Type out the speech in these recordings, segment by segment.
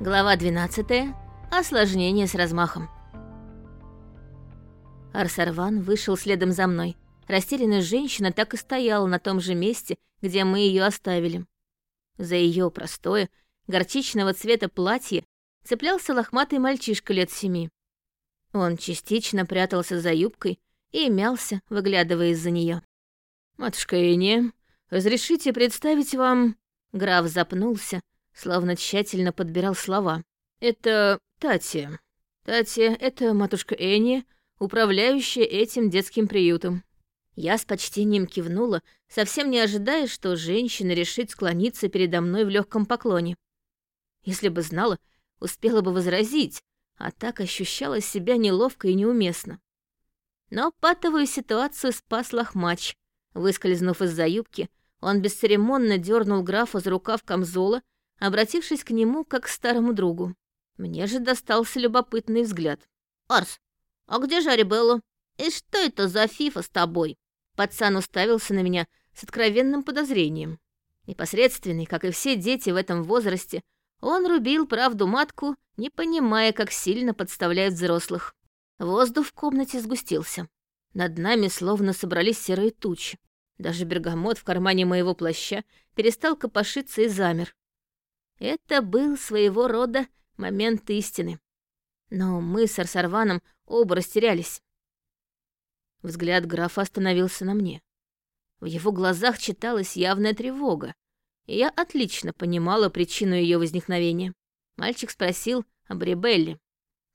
Глава 12. Осложнение с размахом. Арсарван вышел следом за мной. Растерянная женщина так и стояла на том же месте, где мы ее оставили. За ее простое, горчичного цвета платье цеплялся лохматый мальчишка лет семи. Он частично прятался за юбкой и мялся, выглядывая из-за нее. «Матушка Эния, разрешите представить вам...» Граф запнулся, словно тщательно подбирал слова. «Это Татья. Татья — это матушка Энни, управляющая этим детским приютом». Я с почтением кивнула, совсем не ожидая, что женщина решит склониться передо мной в легком поклоне. Если бы знала, успела бы возразить, а так ощущала себя неловко и неуместно. Но патовую ситуацию спас лохмач. Выскользнув из-за юбки, он бесцеремонно дернул графа за рукав камзола обратившись к нему как к старому другу. Мне же достался любопытный взгляд. «Арс, а где же? И что это за фифа с тобой?» Пацан уставился на меня с откровенным подозрением. Непосредственный, как и все дети в этом возрасте, он рубил правду матку, не понимая, как сильно подставляют взрослых. Воздух в комнате сгустился. Над нами словно собрались серые тучи. Даже бергамот в кармане моего плаща перестал копошиться и замер. Это был своего рода момент истины. Но мы с Арсарваном оба растерялись. Взгляд графа остановился на мне. В его глазах читалась явная тревога, и я отлично понимала причину ее возникновения. Мальчик спросил об Ребелле,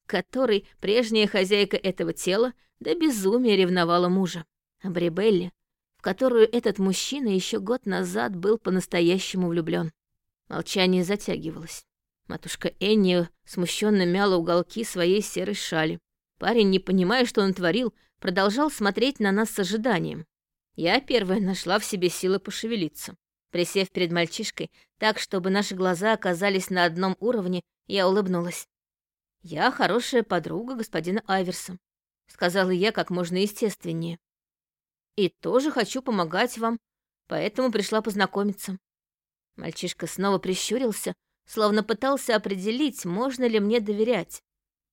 которой прежняя хозяйка этого тела до безумия ревновала мужа. Об Ребелле, в которую этот мужчина еще год назад был по-настоящему влюблен. Молчание затягивалось. Матушка Энни смущенно мяла уголки своей серой шали. Парень, не понимая, что он творил, продолжал смотреть на нас с ожиданием. Я первая нашла в себе силы пошевелиться. Присев перед мальчишкой так, чтобы наши глаза оказались на одном уровне, я улыбнулась. «Я хорошая подруга господина Айверса», — сказала я как можно естественнее. «И тоже хочу помогать вам, поэтому пришла познакомиться. Мальчишка снова прищурился, словно пытался определить, можно ли мне доверять.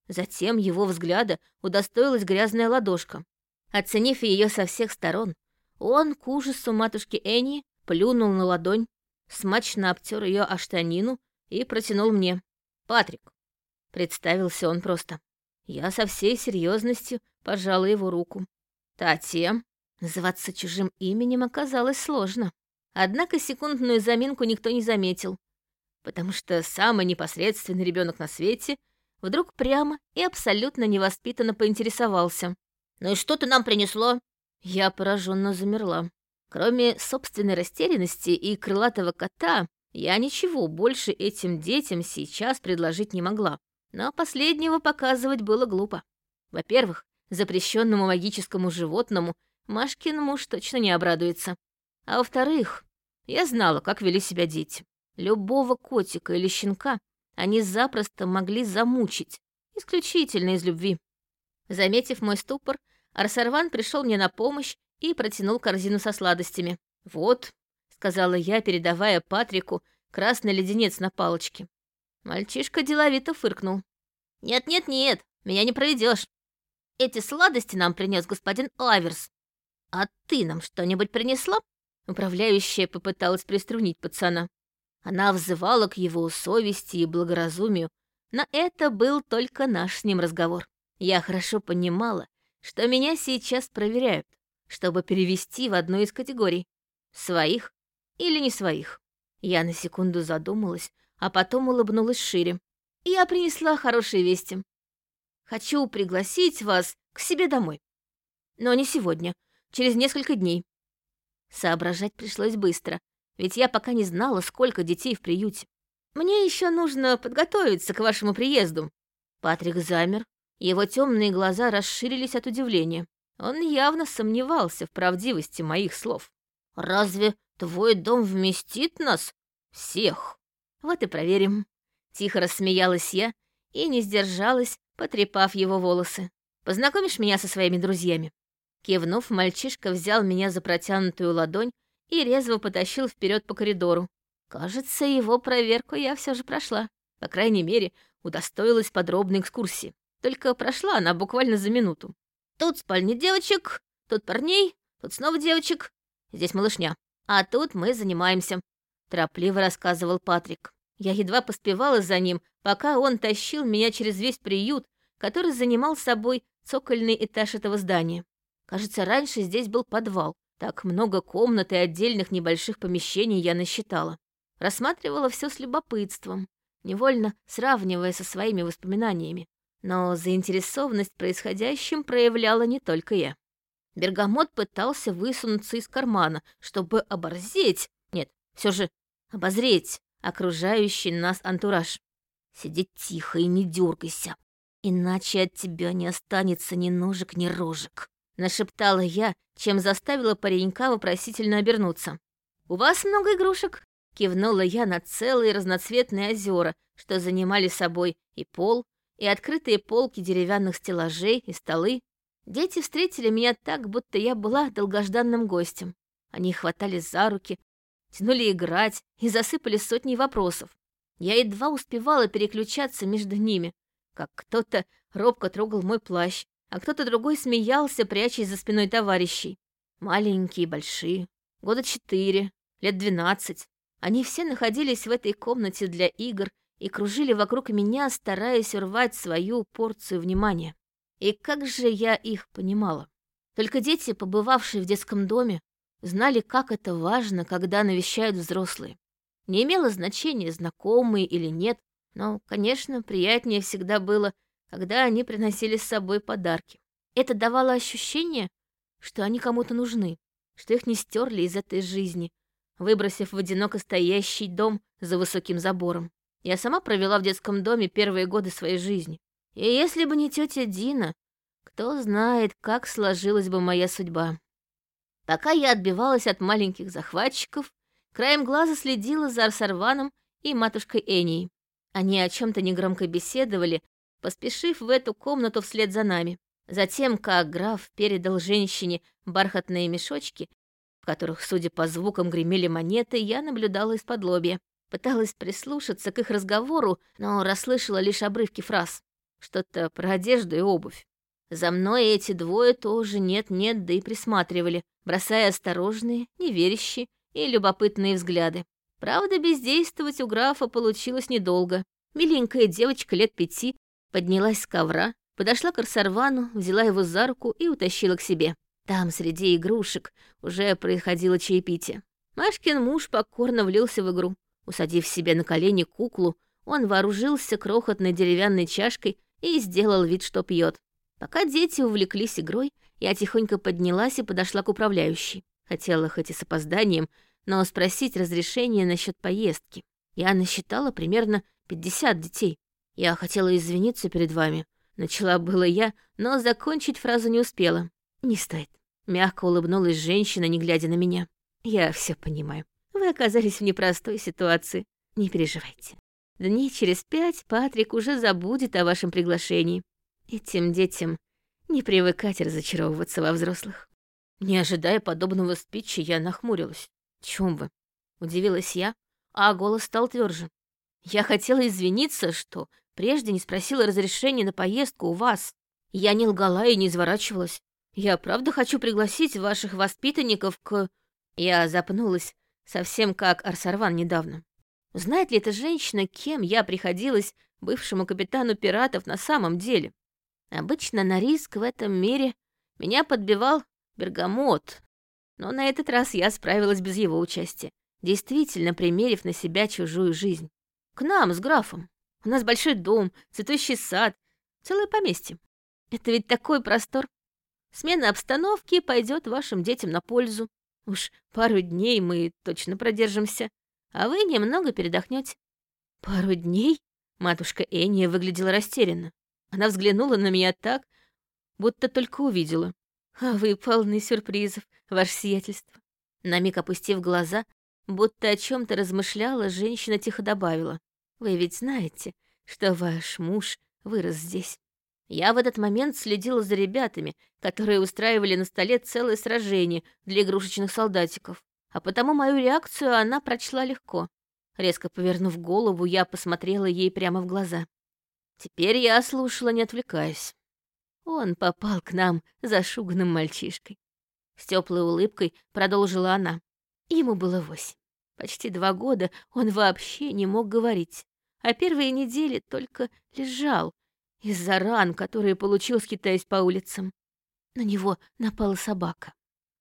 Затем его взгляда удостоилась грязная ладошка. Оценив ее со всех сторон, он, к ужасу матушки Энни, плюнул на ладонь, смачно обтер ее о штанину и протянул мне. «Патрик», — представился он просто. Я со всей серьезностью пожала его руку. Татья. Называться чужим именем оказалось сложно. Однако секундную заминку никто не заметил, потому что самый непосредственный ребенок на свете вдруг прямо и абсолютно невоспитанно поинтересовался. «Ну и что ты нам принесло?» Я пораженно замерла. Кроме собственной растерянности и крылатого кота, я ничего больше этим детям сейчас предложить не могла. Но последнего показывать было глупо. Во-первых, запрещенному магическому животному Машкин муж точно не обрадуется. А во-вторых, я знала, как вели себя дети. Любого котика или щенка они запросто могли замучить, исключительно из любви. Заметив мой ступор, Арсарван пришел мне на помощь и протянул корзину со сладостями. «Вот», — сказала я, передавая Патрику красный леденец на палочке. Мальчишка деловито фыркнул. «Нет-нет-нет, меня не проведешь. Эти сладости нам принес господин Аверс. А ты нам что-нибудь принесла?» Управляющая попыталась приструнить пацана. Она взывала к его совести и благоразумию, но это был только наш с ним разговор. Я хорошо понимала, что меня сейчас проверяют, чтобы перевести в одну из категорий — своих или не своих. Я на секунду задумалась, а потом улыбнулась шире. Я принесла хорошие вести. Хочу пригласить вас к себе домой. Но не сегодня, через несколько дней. Соображать пришлось быстро, ведь я пока не знала, сколько детей в приюте. Мне еще нужно подготовиться к вашему приезду. Патрик замер, его темные глаза расширились от удивления. Он явно сомневался в правдивости моих слов. «Разве твой дом вместит нас всех?» «Вот и проверим». Тихо рассмеялась я и не сдержалась, потрепав его волосы. «Познакомишь меня со своими друзьями?» Кивнув, мальчишка взял меня за протянутую ладонь и резво потащил вперед по коридору. Кажется, его проверку я все же прошла. По крайней мере, удостоилась подробной экскурсии. Только прошла она буквально за минуту. Тут спальня девочек, тут парней, тут снова девочек, здесь малышня. А тут мы занимаемся», — торопливо рассказывал Патрик. Я едва поспевала за ним, пока он тащил меня через весь приют, который занимал собой цокольный этаж этого здания. Кажется, раньше здесь был подвал. Так много комнат и отдельных небольших помещений я насчитала. Рассматривала все с любопытством, невольно сравнивая со своими воспоминаниями. Но заинтересованность происходящим проявляла не только я. Бергамот пытался высунуться из кармана, чтобы оборзеть, нет, все же обозреть окружающий нас антураж. Сиди тихо и не дергайся, иначе от тебя не останется ни ножек, ни рожек. Нашептала я, чем заставила паренька вопросительно обернуться. «У вас много игрушек?» Кивнула я на целые разноцветные озера, что занимали собой и пол, и открытые полки деревянных стеллажей, и столы. Дети встретили меня так, будто я была долгожданным гостем. Они хватали за руки, тянули играть и засыпали сотни вопросов. Я едва успевала переключаться между ними, как кто-то робко трогал мой плащ, а кто-то другой смеялся, прячась за спиной товарищей. Маленькие, большие, года четыре, лет двенадцать. Они все находились в этой комнате для игр и кружили вокруг меня, стараясь урвать свою порцию внимания. И как же я их понимала? Только дети, побывавшие в детском доме, знали, как это важно, когда навещают взрослые. Не имело значения, знакомые или нет, но, конечно, приятнее всегда было когда они приносили с собой подарки. Это давало ощущение, что они кому-то нужны, что их не стерли из этой жизни, выбросив в одиноко стоящий дом за высоким забором. Я сама провела в детском доме первые годы своей жизни. И если бы не тетя Дина, кто знает, как сложилась бы моя судьба. Пока я отбивалась от маленьких захватчиков, краем глаза следила за Арсарваном и матушкой Эней. Они о чем то негромко беседовали, поспешив в эту комнату вслед за нами. Затем, как граф передал женщине бархатные мешочки, в которых, судя по звукам, гремели монеты, я наблюдала из-под лобья. Пыталась прислушаться к их разговору, но расслышала лишь обрывки фраз. Что-то про одежду и обувь. За мной эти двое тоже нет-нет, да и присматривали, бросая осторожные, неверящие и любопытные взгляды. Правда, бездействовать у графа получилось недолго. Миленькая девочка лет пяти Поднялась с ковра, подошла к Арсарвану, взяла его за руку и утащила к себе. Там, среди игрушек, уже происходило чаепитие. Машкин муж покорно влился в игру. Усадив себе на колени куклу, он вооружился крохотной деревянной чашкой и сделал вид, что пьет. Пока дети увлеклись игрой, я тихонько поднялась и подошла к управляющей. Хотела хоть и с опозданием, но спросить разрешение насчет поездки. Я насчитала примерно 50 детей. «Я хотела извиниться перед вами». Начала было я, но закончить фразу не успела. «Не стоит». Мягко улыбнулась женщина, не глядя на меня. «Я все понимаю. Вы оказались в непростой ситуации. Не переживайте. Дней через пять Патрик уже забудет о вашем приглашении. Этим детям не привыкать разочаровываться во взрослых». Не ожидая подобного спича, я нахмурилась. «Чем вы?» — удивилась я, а голос стал тверже. «Я хотела извиниться, что Прежде не спросила разрешения на поездку у вас. Я не лгала и не изворачивалась. Я правда хочу пригласить ваших воспитанников к... Я запнулась, совсем как Арсарван недавно. Знает ли эта женщина, кем я приходилась бывшему капитану пиратов на самом деле? Обычно на риск в этом мире меня подбивал Бергамот, но на этот раз я справилась без его участия, действительно примерив на себя чужую жизнь. К нам с графом. У нас большой дом, цветущий сад, целое поместье. Это ведь такой простор. Смена обстановки пойдет вашим детям на пользу. Уж пару дней мы точно продержимся, а вы немного передохнете. Пару дней? Матушка Эния выглядела растерянно. Она взглянула на меня так, будто только увидела. А вы полны сюрпризов, ваше сиятельство. На миг опустив глаза, будто о чем то размышляла, женщина тихо добавила. Вы ведь знаете, что ваш муж вырос здесь. Я в этот момент следила за ребятами, которые устраивали на столе целое сражение для игрушечных солдатиков, а потому мою реакцию она прочла легко. Резко повернув голову, я посмотрела ей прямо в глаза. Теперь я слушала, не отвлекаясь. Он попал к нам зашуганным мальчишкой. С теплой улыбкой продолжила она. Ему было восемь. Почти два года он вообще не мог говорить, а первые недели только лежал из-за ран, которые получил, скитаясь по улицам. На него напала собака.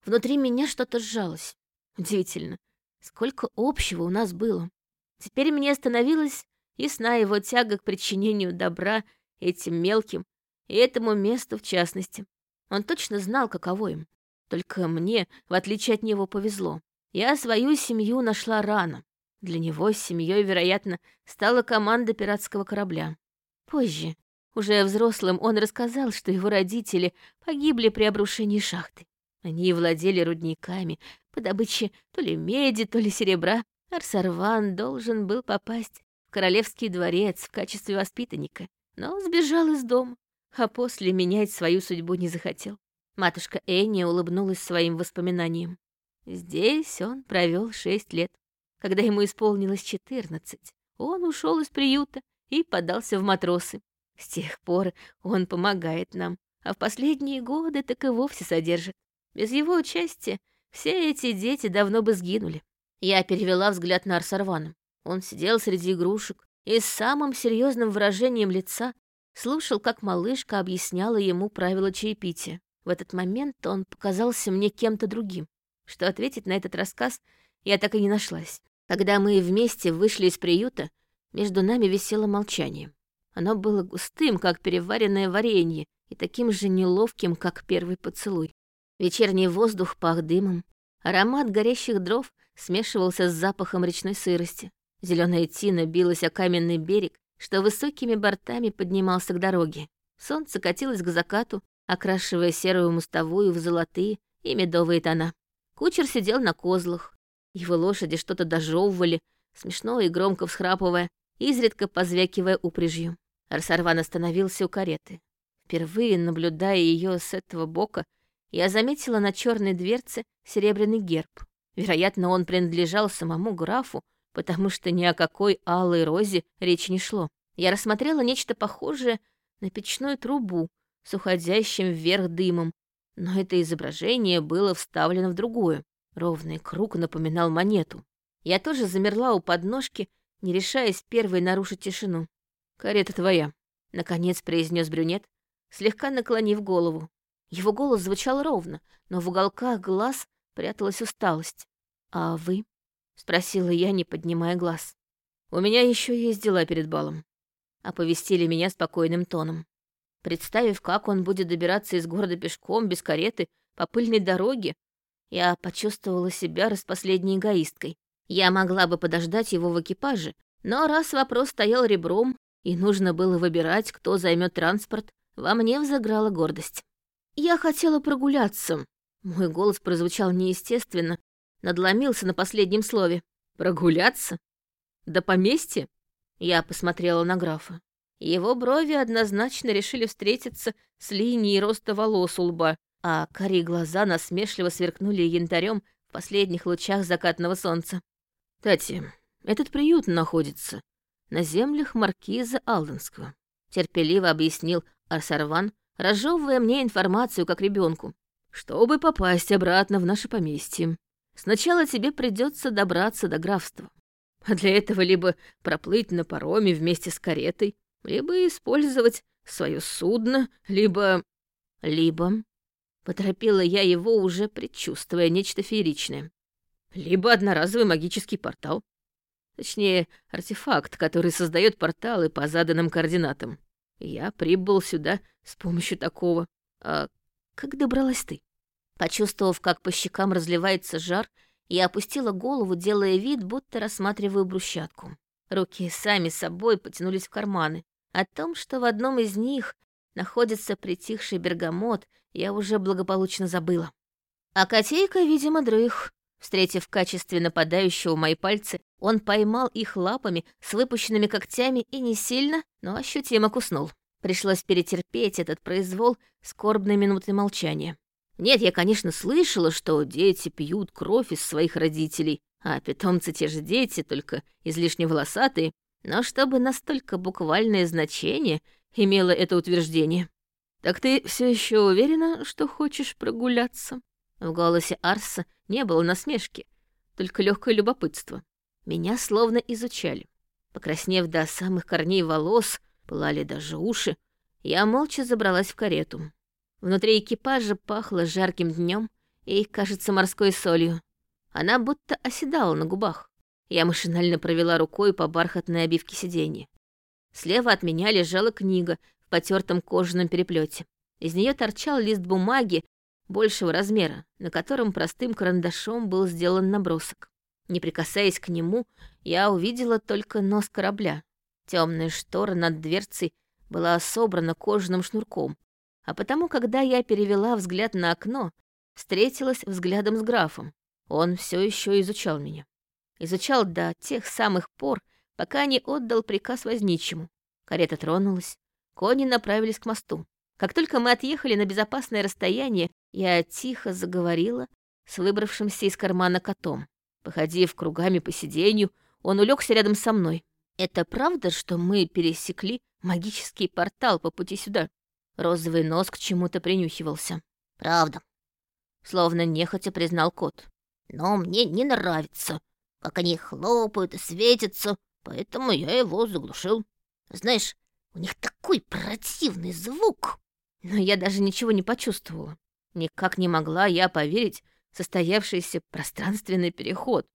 Внутри меня что-то сжалось. Удивительно, сколько общего у нас было. Теперь мне становилась ясна его тяга к причинению добра этим мелким и этому месту в частности. Он точно знал, каково им. Только мне, в отличие от него, повезло. Я свою семью нашла рано. Для него семьей, вероятно, стала команда пиратского корабля. Позже, уже взрослым, он рассказал, что его родители погибли при обрушении шахты. Они владели рудниками по добыче то ли меди, то ли серебра. Арсарван должен был попасть в королевский дворец в качестве воспитанника, но сбежал из дома, а после менять свою судьбу не захотел. Матушка Энни улыбнулась своим воспоминаниям. Здесь он провел шесть лет. Когда ему исполнилось четырнадцать, он ушел из приюта и подался в матросы. С тех пор он помогает нам, а в последние годы так и вовсе содержит. Без его участия все эти дети давно бы сгинули. Я перевела взгляд на Арсарвана. Он сидел среди игрушек и с самым серьезным выражением лица слушал, как малышка объясняла ему правила чаепития. В этот момент он показался мне кем-то другим. Что ответить на этот рассказ я так и не нашлась. Когда мы вместе вышли из приюта, между нами висело молчание. Оно было густым, как переваренное варенье, и таким же неловким, как первый поцелуй. Вечерний воздух пах дымом, аромат горящих дров смешивался с запахом речной сырости. Зеленая тина билась о каменный берег, что высокими бортами поднимался к дороге. Солнце катилось к закату, окрашивая серую мостовую в золотые и медовые тона. Кучер сидел на козлах. Его лошади что-то дожевывали, смешно и громко всхрапывая, изредка позвякивая упряжью. Арсарван остановился у кареты. Впервые, наблюдая ее с этого бока, я заметила на черной дверце серебряный герб. Вероятно, он принадлежал самому графу, потому что ни о какой алой розе речи не шло. Я рассмотрела нечто похожее на печную трубу с уходящим вверх дымом, но это изображение было вставлено в другую. Ровный круг напоминал монету. Я тоже замерла у подножки, не решаясь первой нарушить тишину. «Карета твоя», — наконец произнес брюнет, слегка наклонив голову. Его голос звучал ровно, но в уголках глаз пряталась усталость. «А вы?» — спросила я, не поднимая глаз. «У меня еще есть дела перед балом», — оповестили меня спокойным тоном. Представив, как он будет добираться из города пешком, без кареты, по пыльной дороге, я почувствовала себя распоследней эгоисткой. Я могла бы подождать его в экипаже, но раз вопрос стоял ребром, и нужно было выбирать, кто займет транспорт, во мне взыграла гордость. Я хотела прогуляться. Мой голос прозвучал неестественно, надломился на последнем слове. «Прогуляться? До поместья?» Я посмотрела на графа. Его брови однозначно решили встретиться с линией роста волос у лба, а кори глаза насмешливо сверкнули янтарем в последних лучах закатного солнца. «Тати, этот приют находится на землях маркиза Алденского», терпеливо объяснил Арсарван, разжевывая мне информацию как ребенку. «Чтобы попасть обратно в наше поместье, сначала тебе придется добраться до графства. А для этого либо проплыть на пароме вместе с каретой, либо использовать свое судно, либо... Либо... Поторопила я его, уже предчувствуя нечто фееричное. Либо одноразовый магический портал. Точнее, артефакт, который создает порталы по заданным координатам. Я прибыл сюда с помощью такого. А как добралась ты? Почувствовав, как по щекам разливается жар, я опустила голову, делая вид, будто рассматриваю брусчатку. Руки сами собой потянулись в карманы. О том, что в одном из них находится притихший бергамот, я уже благополучно забыла. А котейка, видимо, дрых. Встретив в качестве нападающего мои пальцы, он поймал их лапами с выпущенными когтями и не сильно, но ощутимо куснул. Пришлось перетерпеть этот произвол скорбной минуты молчания. Нет, я, конечно, слышала, что дети пьют кровь из своих родителей, А питомцы те же дети, только излишне волосатые, но чтобы настолько буквальное значение имело это утверждение. «Так ты все еще уверена, что хочешь прогуляться?» В голосе Арса не было насмешки, только легкое любопытство. Меня словно изучали. Покраснев до самых корней волос, пылали даже уши, я молча забралась в карету. Внутри экипажа пахло жарким днем и, кажется, морской солью. Она будто оседала на губах. Я машинально провела рукой по бархатной обивке сиденья. Слева от меня лежала книга потертом кожаном переплете. Из нее торчал лист бумаги большего размера, на котором простым карандашом был сделан набросок. Не прикасаясь к нему, я увидела только нос корабля. Темная штора над дверцей была собрана кожаным шнурком, а потому, когда я перевела взгляд на окно, встретилась взглядом с графом. Он все еще изучал меня. Изучал до тех самых пор, пока не отдал приказ возничему. Карета тронулась, кони направились к мосту. Как только мы отъехали на безопасное расстояние, я тихо заговорила с выбравшимся из кармана котом. Походив кругами по сиденью, он улегся рядом со мной. «Это правда, что мы пересекли магический портал по пути сюда?» Розовый нос к чему-то принюхивался. «Правда», — словно нехотя признал кот. «Но мне не нравится, как они хлопают и светятся, поэтому я его заглушил. Знаешь, у них такой противный звук!» Но я даже ничего не почувствовала. Никак не могла я поверить в состоявшийся пространственный переход.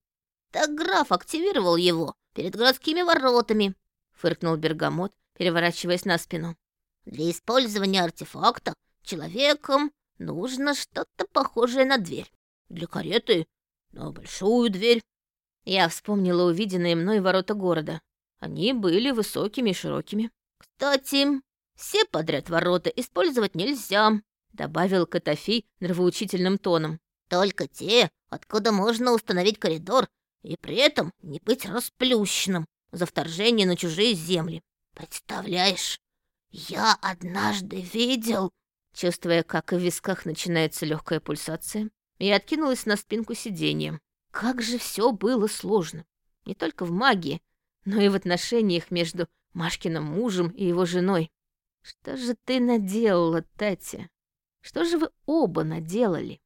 «Так граф активировал его перед городскими воротами», — фыркнул Бергамот, переворачиваясь на спину. «Для использования артефакта человеком нужно что-то похожее на дверь. Для кареты — на большую дверь». Я вспомнила увиденные мной ворота города. Они были высокими и широкими. «Кстати, все подряд ворота использовать нельзя», — добавил Катафи нравоучительным тоном. «Только те, откуда можно установить коридор и при этом не быть расплющенным за вторжение на чужие земли. Представляешь, я однажды видел...» Чувствуя, как в висках начинается легкая пульсация, я откинулась на спинку сиденья. Как же все было сложно. Не только в магии, но и в отношениях между Машкиным мужем и его женой. Что же ты наделала, Татья? Что же вы оба наделали?